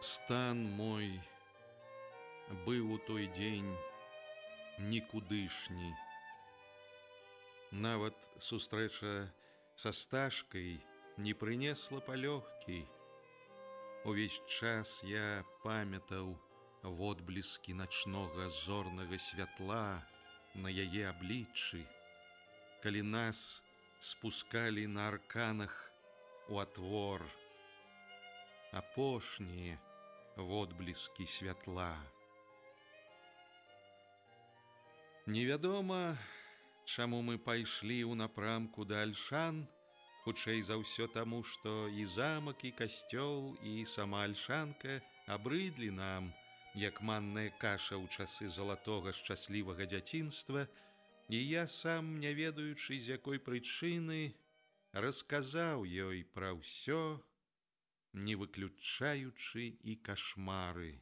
Стан мой быў у той дзень нікудышні. Нават сустрэча са стажкай не прынесла палёгкі. Увесь час я памятаў водбліскі начнога зорнага святла на яе абліччы, калі нас спускалі на арканах у атвор. Апошнія, водбліскі святла. Невядома, чаму мы пайшлі ў напрамку да Альшан, хутчэй за ўсё таму, што і замак і касцёл і сама альшанка абрыдлі нам, як манная каша ў часы залатога шчаслівага дзяцінства, і я сам, не ведаючы, з якой прычыны, расказаў ёй пра ўсё, не выключаючы і кашмары.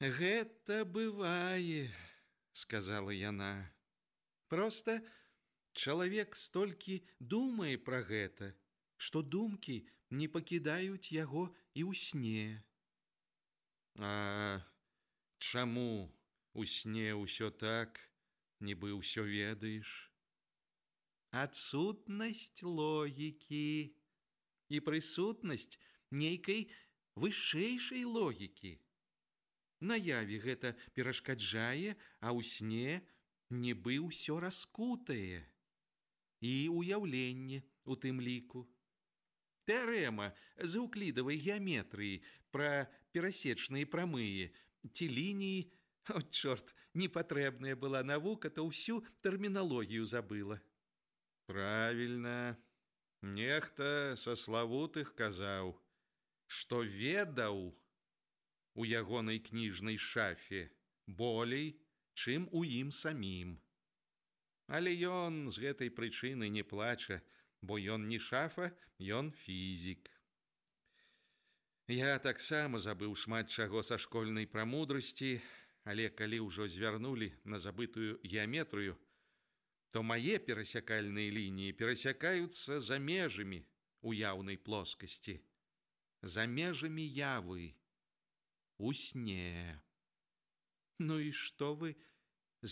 Гэта бывае, сказала яна. Просто чалавек столькі думае пра гэта, што думкі не пакідаюць яго і ў сне. А чаму у сне ўсё так, нібы ўсё ведаеш? Адсутнасць логікі і прысутнасць нейкай вышэйшай логікі. Наяве гэта перашкаджае, а ў сне нібы ўсё раскутае і ўяўленне у тым ліку. Тэрэма з уклідавай геаметрыі пра перасечныя прамыя ці лініі, О, чорт, непатрэбная была навука, то ўсю тэрміналогію забыла. Правільна, Нехта са славутых казаў, што ведаў у ягонай кніжнай шафе болей, чым у ім самім. Але ён з гэтай прычыны не плача, бо ён не шафа, ён фізік. Я таксама забыў шмат чаго са школьнай прамудрасці, але калі ўжо звярнулі на забытую геаметрыю, то мае перасякальныя лініі перасякаюцца за межамі уяўнай плоскасці, за межамі явы, у сне. Ну і што вы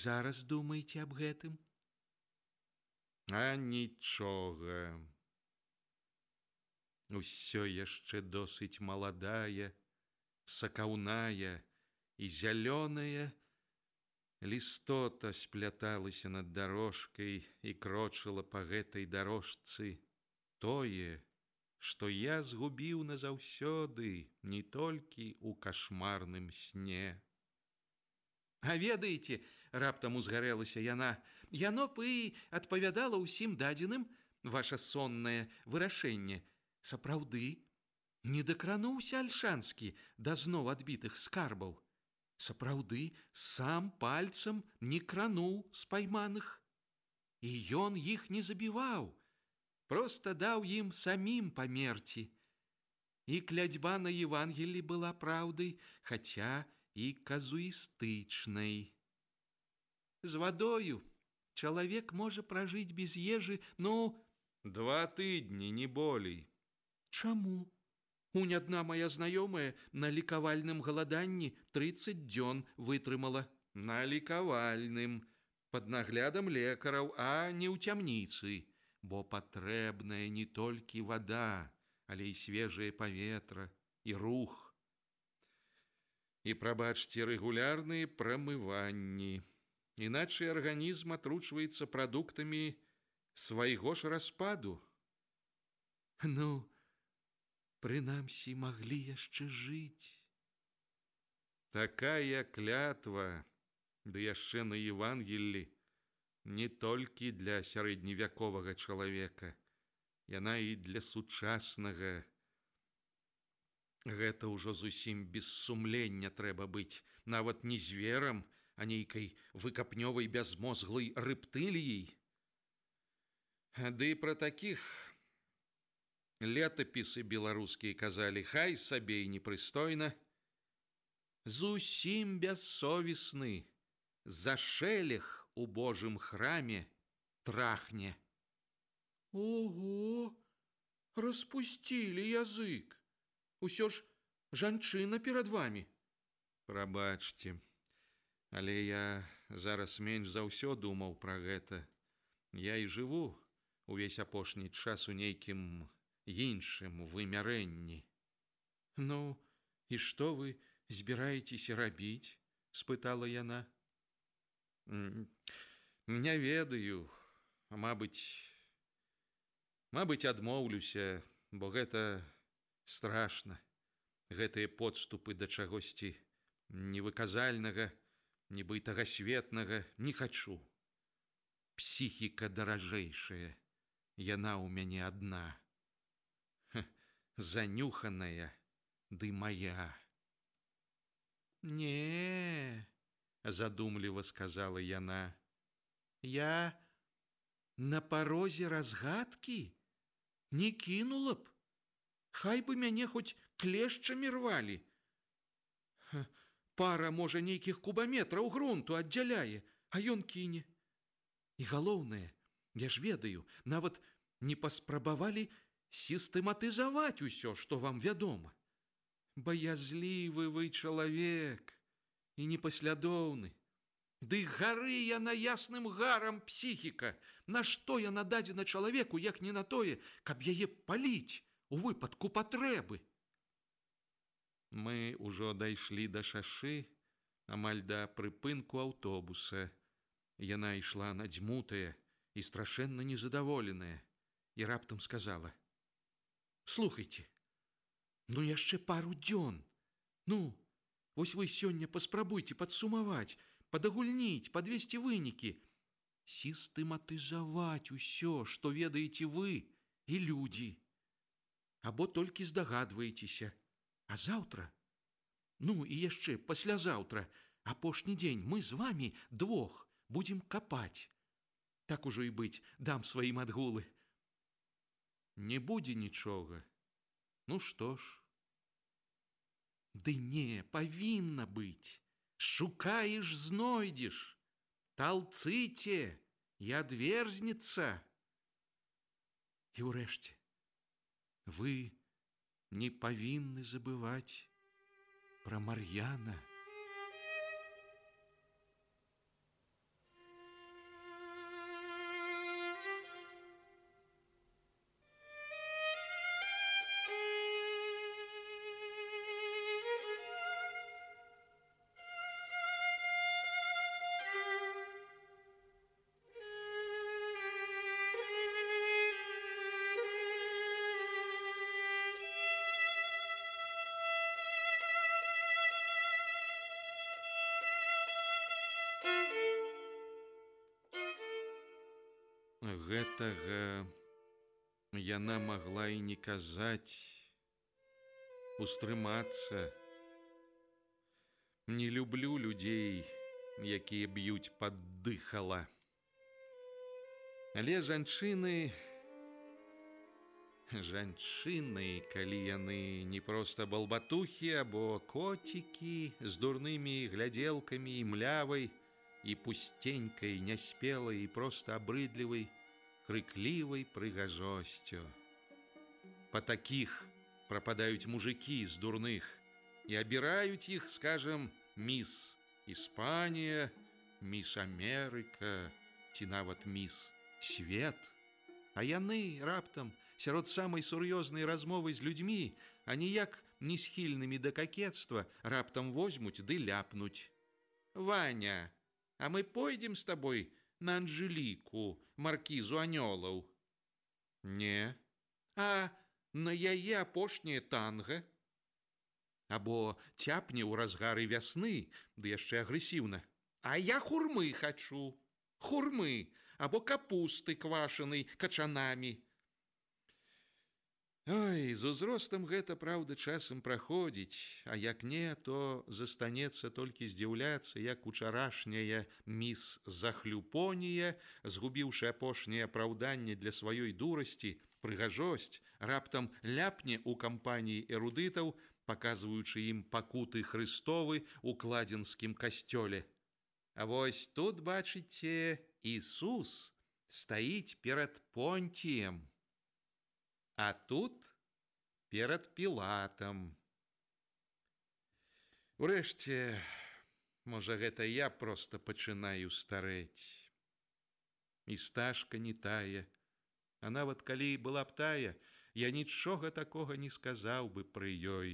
зараз думаеце аб гэтым? А нічога. Усё яшчэ досыць маладая, сакаўная і зялёная, Лістота спляталася над дарожкай і крочыла па гэтай дарожцы тое, што я згубіў назаўсёды не толькі ў кашмарным сне. А ведаеце, раптам узгарэлася яна, яно пы адпавядала ўсім дадзеным ваша соннае вырашэнне. Сапраўды, не дакрануўся альшанскі да зноў адбітых скарбаў сапраўды сам пальцам не крануў з пайманых. І ён іх не забіваў, просто даў ім самім памерці. І клядьба на Евангелі была праўдай, хаця і казуістычнай. З вадою чалавек можа пражыць без ежы, ну, два тыдні, не болей. Чаму? Унь адна моя знаёмая на лікавальным галаданні 30 дзён вытрымала. На лікавальным, пад наглядам лекараў, а не ў цямніцы, бо патрэбная не толькі вада, але і свежае паветра і рух. І прабачце рэгулярныя прамыванні. Іначай арганізм атручваецца прадуктамі свайго ж распаду. Ну, прынамсі маглі яшчэ жыць. Такая клятва, ды яшчэ на Евангеллі, не толькі для сярэдневяковага чалавека, яна і для сучаснага. Гэта ўжо зусім без сумлення трэба быць, нават не зверам, а нейкай выкапнёвай бязмозглай рэптыліяй. Ды пра такіх летапісы беларускія казалі, хай сабе і непрыстойна, зусім бессовесны, за шэлег у Божым храме трахне. Ого, распусцілі язык. Усё ж жанчына перад вами. Прабачце, але я зараз менш за ўсё думаў пра гэта. Я і жыву увесь апошні час у нейкім іншым вымярэнні. Ну, і што вы збіраецеся рабіць? спытала яна. Не ведаю, Мабыць, Мабыць, адмоўлюся, бо гэта страшна. Гэтыя подступы да чагосьці невыказальнага, нібытага светнага не хачу. Псіхіка даражэйшая, яна ў мяне адна. Ха, занюханая ды моя. Не, задумліва сказала яна. Я на парозе разгадкі не кінула б. Хай бы мяне хоць клешчамі рвалі. Ха, пара можа нейкіх кубаметраў грунту аддзяляе, а ён кіне. І галоўнае, я ж ведаю, нават не паспрабавалі сістэматызаваць усё, што вам вядома. Баязлівы вы чалавек і непаслядоўны. Ды гары яна ясным гарам псіхіка, Нашто яна дадзена чалавеку, як не на тое, каб яе паліць у выпадку патрэбы. Мы ўжо дайшлі да шашы, амаль да прыпынку аўтобуса. Яна ішла надзьмутая і страшэнна незадаволеная і раптам сказала: « Слухайте, ну яшчэ пару дзён. Ну, Вось вы сёння паспрабуйце падсумаваць, падагульніць, падвесці вынікі, сістэматызаваць усё, што ведаеце вы і людзі. Або толькі здагадваецеся, а заўтра, Ну і яшчэ паслязаўтра, апошні дзень мы з вами двох будзем капаць. Так ужо і быць, дам сваім адгулы. Не будзе нічога. Ну што ж, Ды не, павінна быць. Шукаеш, знойдзеш. Талцыце і адверзнецца. І ўрэшце, вы не павінны забываць пра Мар'яна. Гэтага яна магла і не казаць, устрымацца. Не люблю людзей, якія б'юць паддыхала. Але жанчыны, жанчыны, калі яны не проста балбатухі або коцікі з дурнымі глядзелкамі і млявай, і пустенькай, няспелай і проста абрыдлівай, крыклівай прыгажосцю. Па такіх прападаюць мужикі з дурных і абіраюць іх, скажем, міс Іспанія, міс Амерыка ці нават міс свет. А яны раптам сярод самай сур'ёзнай размовы з людзьмі, а ніяк не схільнымі да какетства раптам возьмуць ды ляпнуць. Ваня, а мы пойдзем з табой на Анжеліку, маркізу анёлаў. Не, а на яе апошняе танга. Або цяпне ў разгары вясны, ды яшчэ агрэсіўна. А я хурмы хачу, хурмы, або капусты квашанай качанамі. Ой, з узростам гэта праўда часам праходзіць, а як не, то застанецца толькі здзіўляцца, як учарашняя міс захлюпонія, згубіўшы апошняе апраўданне для сваёй дурасці, прыгажосць, раптам ляпне ў кампаніі эрудытаў, паказваючы ім пакуты Христовы ў кладзенскім касцёле. А вось тут бачыце, Ісус стаіць перад понціем а тут перад пілатам. Урэшце, можа, гэта я проста пачынаю старэць. І стажка не тая, а нават калі была б тая, я нічога такога не сказаў бы пры ёй.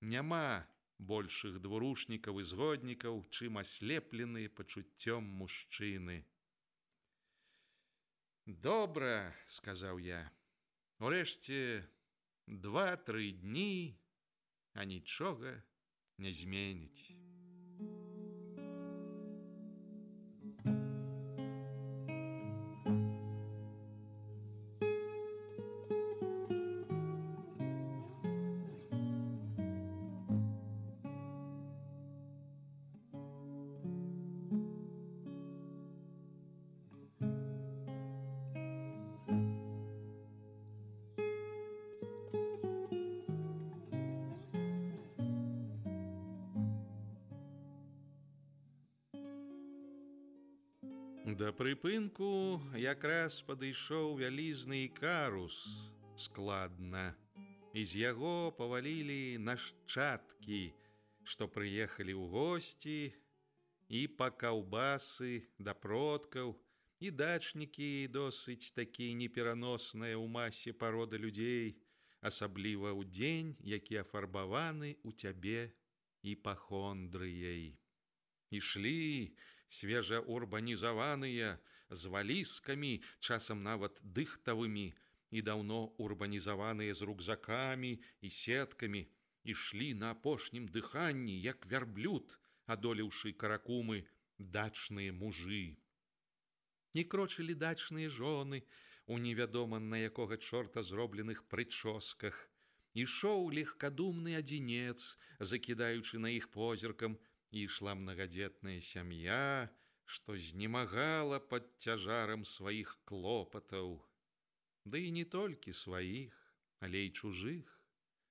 Няма большых двурушнікаў і згоднікаў, чым аслепленыя пачуццём мужчыны. Добра, сказаў я. Урэшце два-тры дні, а нічога не зменіць. Да прыпынку якраз падышоў вялізны карус складна. І з яго павалілі нашчадкі, што прыехалі ў госці і па каўбасы да продкаў, і дачнікі досыць такі непераносныя ў масе парода людзей, асабліва ў дзень, які афарбаваны ў цябе і пахондрыяй. Ішлі, свежаурбанізаваныя з валіскамі, часам нават дыхтавымі і даўно урбанізаваныя з рюкзакамі і сеткамі, ішлі на апошнім дыханні, як вярблюд, адолеўшы каракумы дачныя мужы. Не крочылі дачныя жоны у невядома на якога чорта зробленых прычосках. Ішоў легкадумны адзінец, закідаючы на іх позіркам, і ішла многодетная сям'я, што знемагала пад цяжарам сваіх клопатаў. Ды і не толькі сваіх, але і чужых,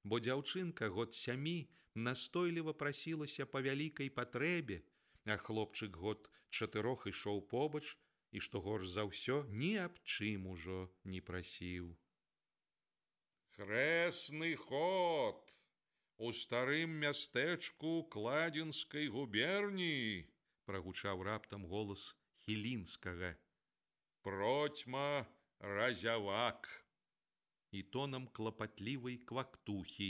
бо дзяўчынка год сямі настойліва прасілася па вялікай патрэбе, а хлопчык год чатырох ішоў побач і што горш за ўсё ні аб чым ужо не прасіў. Хрэсны ход! У старым мястэчку кладзенскай губерніі прагучаў раптам голас хілінскага. Процьма разявак і тонам клапатлівай квактухі.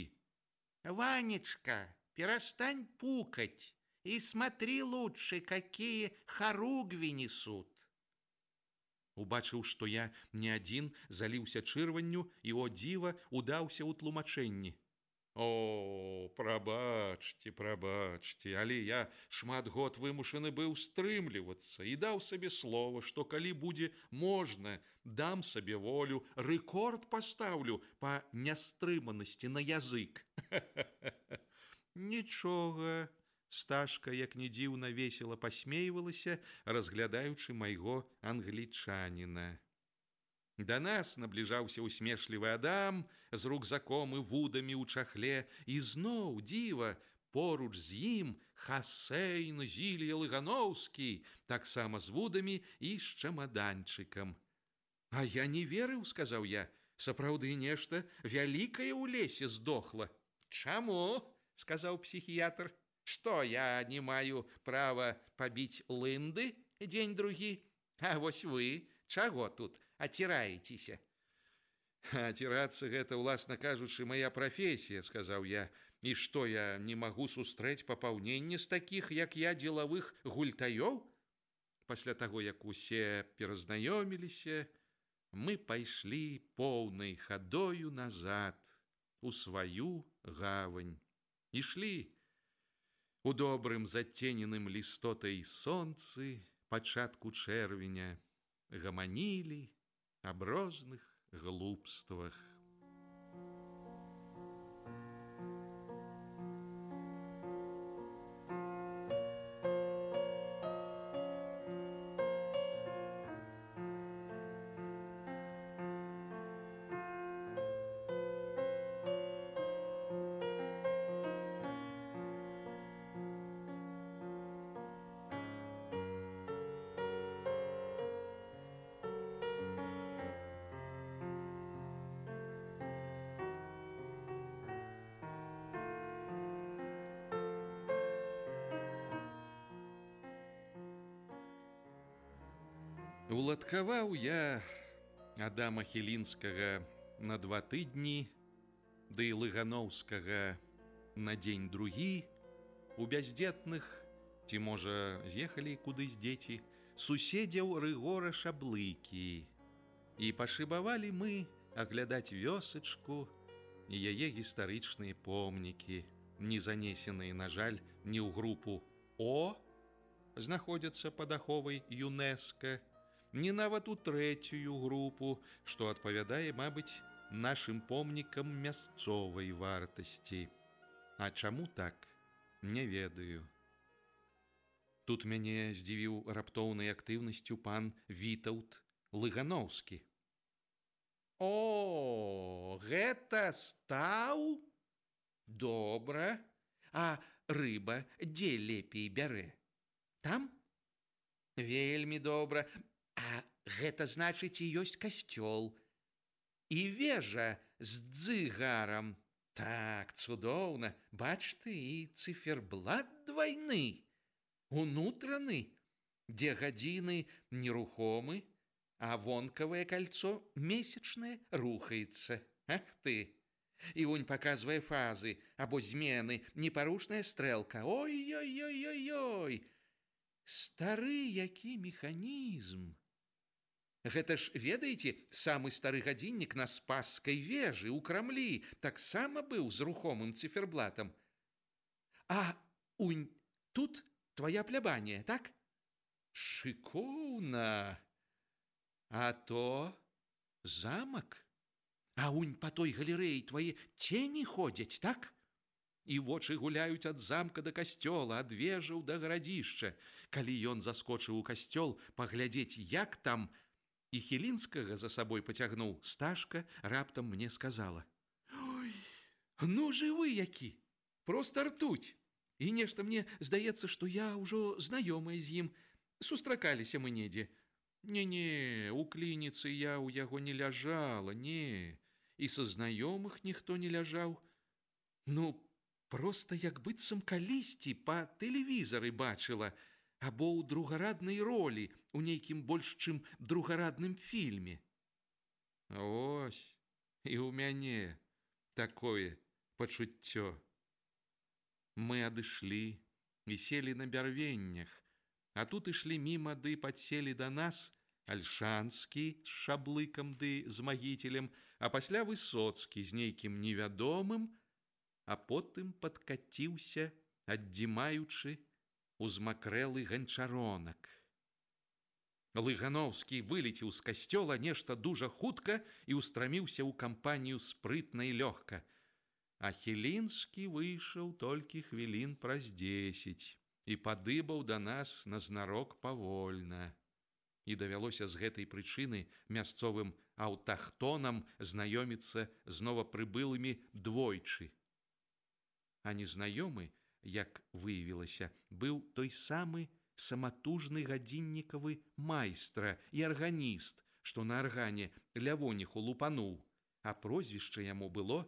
Ванечка, перастань пукать и смотри лучше, какие хоругви несут. Убачыў, што я не адзін заліўся чырванню і о дзіва удаўся ў тлумачэнні. О, прабачце, прабачце, але я шмат год вымушаны быў стрымлівацца і даў сабе слова, што калі будзе можна, дам сабе волю, рэкорд пастаўлю па нястрыманасці на язык. Нічога, стажка, як не дзіўна весела пасмейвалася, разглядаючы майго англічаніна. Да нас набліжаўся усмешлівы адам з рукзаком і вудамі ў чахле і зноў дзіва поруч з ім Хасейн Зілія Лыгановскі, таксама з вудамі і з чамаданчыкам. А я не верыў, сказаў я, сапраўды нешта вялікае ў лесе здохла. Чаму? сказаў псіхіятр. Што я не маю права пабіць лынды дзень другі, А вось вы чаго тут аціраецеся? Ацірацца гэта, уласна кажучы, моя прафесія, сказаў я, і што я не магу сустрэць папаўненне з такіх, як я дзелавых гультаёў. Пасля таго, як усе перазнаёміліся, мы пайшлі поўнай хадою назад у сваю гавань. Ішлі у добрым зацененым лістотай сонцы, пачатку чэрвеня гаманілі аб розных глупствах. Уладкаваў я Адама Хілінскага на два тыдні, ды да лыгановскага на дзень другі, у бяздзетных, ці можа, з'ехалі куды з дзеці, суседзяў рыгора шаблыкі. І пашыбавалі мы аглядаць вёсачку і яе гістарычныя помнікі, не занесеныя, на жаль, не ў групу О, знаходзяцца пад аховай ЮНЕСКА, не нават у трэцюю групу, што адпавядае, мабыць, нашым помнікам мясцовай вартасці. А чаму так, не ведаю. Тут мяне здзівіў раптоўнай актыўнасцю пан Вітаўт Лыгановскі. О, гэта стаў? Добра, А рыба дзе лепей бярэ? Там? Вельмі добра, А гэта значыць і ёсць касцёл. І вежа з дзыгарам. Так, цудоўна, бач ты і циферблат двойны. Унутраны, дзе гадзіны нерухомы, а вонкавае кольцо месячнае рухаецца. Ах ты! І унь паказвае фазы або змены, непарушная стрэлка. Ой-ой-ой-ой-ой! Стары які механізм! Гэта ж ведаеце, самы стары гадзіннік на спасскай вежы ў крамлі таксама быў з рухомым циферблатам. А унь тут твоя плябанія, так? Шыкоўна. А то замак. А унь па той галерэі твае цені ходзяць, так? І вочы гуляюць ад замка да касцёла, ад вежаў да гарадзішча. Калі ён заскочыў у касцёл паглядзець, як там, і хілінскага за сабой пацягнуў стажка раптам мне сказала ну жывы які просто ртуць і нешта мне здаецца што я ўжо знаёмая з ім. Сустракаліся мы недзе. Не не у клініцы я ў яго не ляжала не. І са знаёмых ніхто не ляжаў. Ну просто як быццам калісьці па тэлевізары бачыла або ў другараднай ролі у нейкім больш чым другарадным фільме. Ось і ў мяне такое пачуццё. Мы адышлі і селі на бярвеннях, а тут ішлі міма ды падселі да нас альшанскі з шаблыкам ды з магіцелем, а пасля высоцкі з нейкім невядомым, а потым падкаціўся, аддзімаючы узмакрэлы ганчаронак. Лыгановскі вылеціў з касцёла нешта дужа хутка і устраміўся ў кампанію спрытна і лёгка. А хілінскі выйшаў толькі хвілін праз дзесяць і падыбаў да нас назнарок павольна. І давялося з гэтай прычыны мясцовым аўтахтонам знаёміцца з новапрыбылымі двойчы. А незнаёмы як выявілася, быў той самы саматужны гадзіннікавы майстра і арганіст, што на аргане лявоніху лупануў, а прозвішча яму было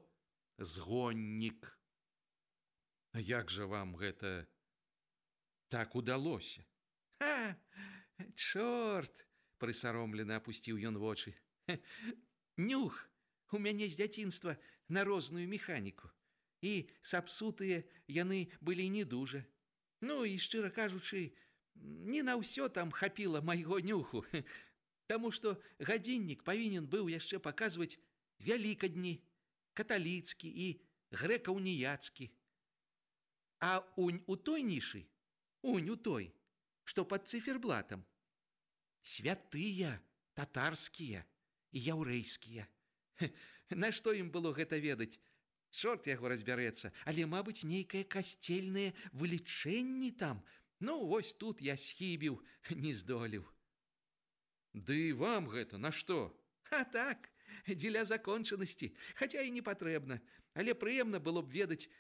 згоннік. Як жа вам гэта так удалося? Ха, чорт, прысаромлена апусціў ён вочы. Нюх у мяне з дзяцінства на розную механіку. І сапсутыя яны былі не дужа. Ну і шчыра кажучы, не на ўсё там хапіла майго нюху. Таму што гадзіннік павінен быў яшчэ паказваць вялікадні, каталіцкі і грэкаўніяцкі. А унь у той нішы, унь у той, што пад циферблатам. Святыя, татарскія і яўрэйскія. Нашто ім было гэта ведаць? Чорт яго разбярэцца, але, мабыць, нейкае касцельнае вылічэнні там. Ну, вось тут я схібіў, не здолеў. Ды вам гэта на што? А так, дзеля закончанасці, хаця і не патрэбна, але прыемна было б ведаць,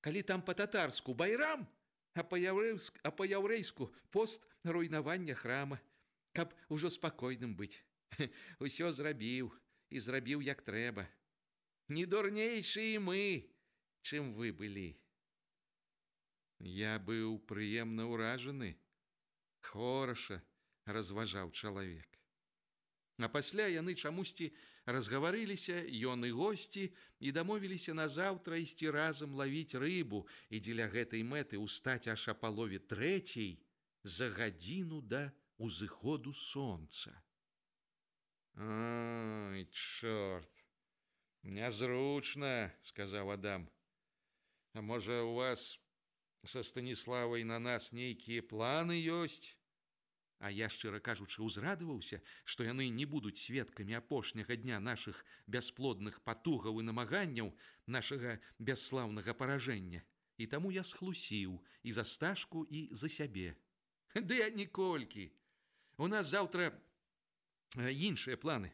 калі там па-татарску байрам, а па-яўрэйску пост руйнавання храма, каб ужо спакойным быць. Усё зрабіў і зрабіў як трэба. Не дурнейшы і мы, чым вы былі. Я быў прыемна ўражаны, хораша разважаў чалавек. А пасля яны чамусьці разгаварыліся ён і госці і дамовіліся назаўтра ісці разам лавіць рыбу і дзеля гэтай мэты ўстаць аж а палове трэцяй за гадзіну да узыходу сонца. Ой, чорт, нязручна, сказаў Адам. А можа, у вас са Станіславай на нас нейкія планы ёсць? А я шчыра кажучы ўзрадаваўся, што яны не будуць сведкамі апошняга дня нашых бясплодных патугаў і намаганняў нашага бясслаўнага паражэння. І таму я схлусіў і за стажку і за сябе. Ды я ніколькі. У нас заўтра іншыя планы.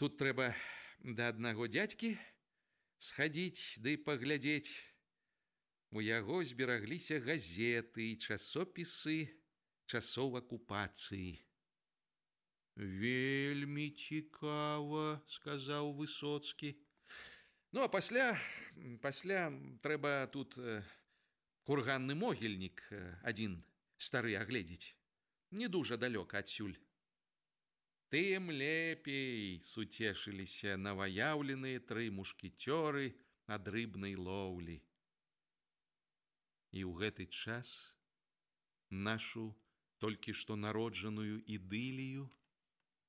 Тут трэба да аднаго дзядзькі схадзіць ды паглядзець. У яго зберагліся газеты і часопісы, часоў акупацыі. Вельмі цікава, сказаў высоцкі. Ну а пасля пасля трэба тут э, курганны могільнік э, адзін стары агледзець. Не дужа далёка адсюль. Тым лепей суцешыліся наваяўленыя тры мушкецёры ад рыбнай лоўлі. І ў гэты час нашу толькі што народжаную ідылію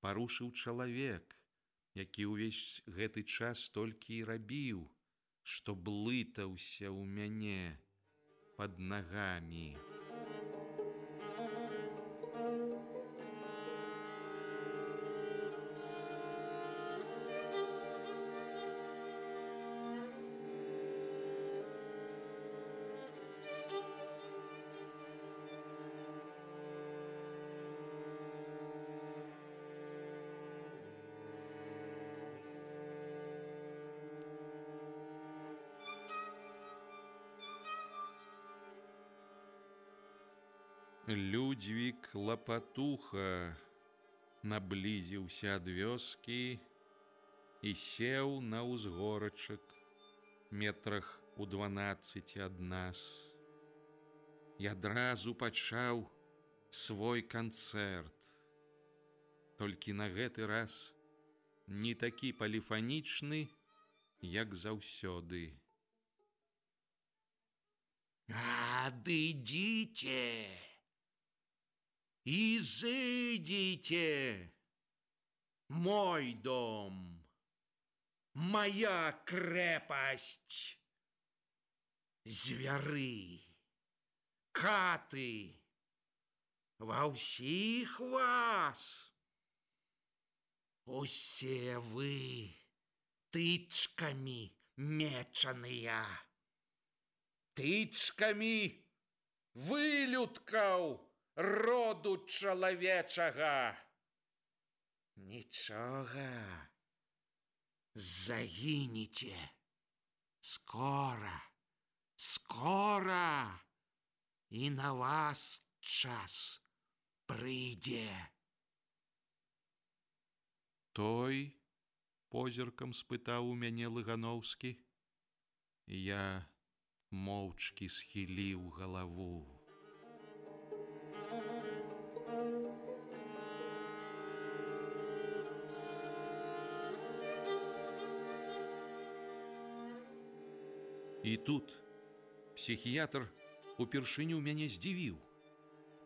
парушыў чалавек, які ўвесь гэты час толькі і рабіў, што блытаўся ў мяне под нагамі. Лапатуха наблізіўся ад вёскі і сеў на ўзгорачак метрах у дванаццаці ад нас. І адразу пачаў свой канцэрт. Толькі на гэты раз не такі паліфанічны, як заўсёды. Адыдзіце! Изыдите, мой дом, моя крепость, звяры, каты, ва ўсіх вас. Усе вы тычкамі мечаныя, тычкамі вылюдкаў, роду чалавечага. Нічога. Загінеце. Скора. скора і на вас час прыйдзе. Той позіркам спытаў у мяне лыгановскі. Я моўчкі схіліў галаву. І тут псіхіятр упершыню мяне здзівіў.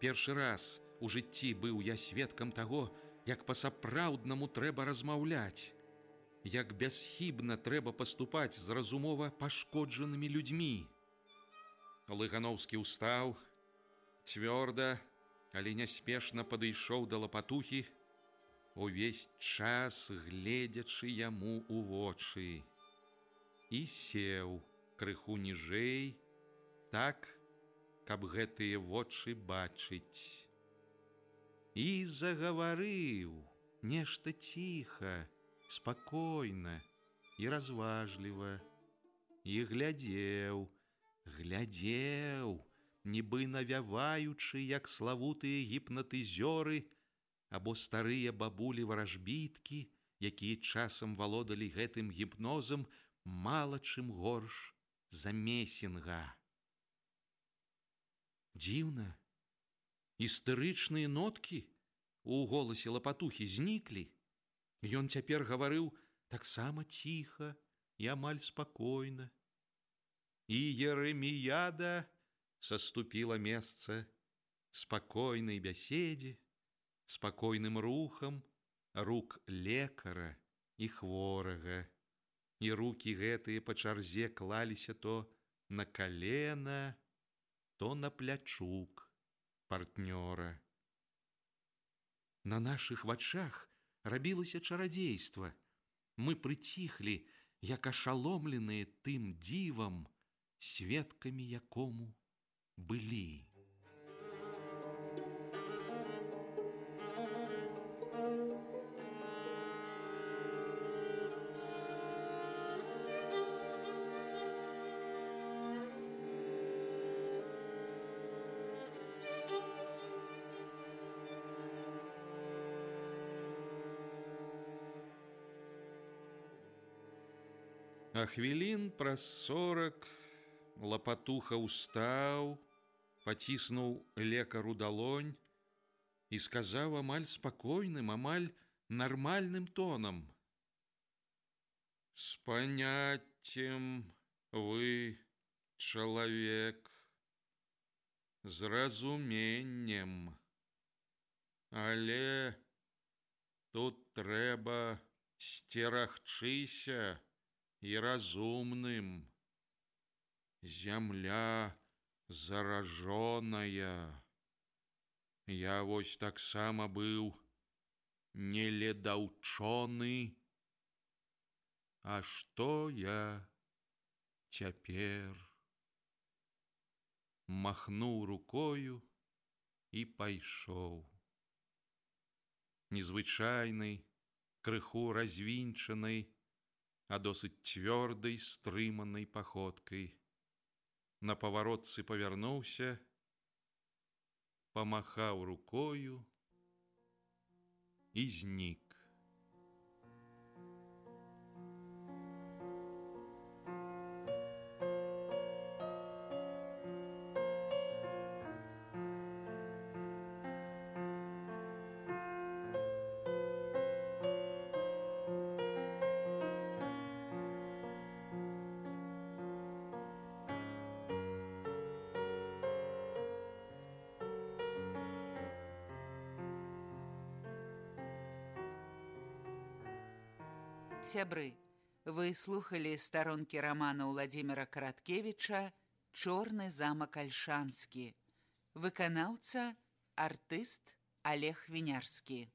Першы раз у жыцці быў я сведкам таго, як па-сапраўднаму трэба размаўляць, як бясхібна трэба паступаць з разумова пашкоджанымі людзьмі. Лыгановскі ўстаў, цвёрда, але няспешна падышоў да лапатухі, увесь час гледзячы яму ў вочы і сеў, крыху ніжэй, так, каб гэтыя вочы бачыць. І загаварыў нешта ціха, спакойна і разважліва, і глядзеў, глядзеў, нібы навяваючы, як славутыя гіпнатызёры або старыя бабулі варажбіткі, якія часам валодалі гэтым гіпнозам мала чым горш за месінга. Дзіўна, істэрычныя ноткі у голасе лапатухі зніклі. Ён цяпер гаварыў таксама ціха і амаль спакойна. І Ерэміяда саступіла месца спакойнай бяседзе, спакойным рухам рук лекара і хворага і руки гэтыя па чарзе клаліся то на калена, то на плячук партнёра. На нашых вачах рабілася чарадзейства. Мы прыціхлі, як ашаломленыя тым дзівам, сведкамі якому былі. хвілін праз сорак лапатуха ўстаў, паціснуў лекару далонь і сказаў амаль спакойным, амаль нармальным тонам: « С паняццем вы чалавек з разуменнем, але тут трэба сцерагчыся, і разумным. Зямля заражоная. Я вось таксама быў неледаўчоны. А што я цяпер? Махнуў рукою і пайшоў. Незвычайнай, крыху развінчанай, а досыць цвёрдай стрыманай паходкай. На паваротцы павярнуўся, памахаў рукою і знік. Сябры, вы слухали старонкі рамана Владимира Караткевича «Чорны замак Альшанскі». Выканаўца – артыст Олег Вінярскі.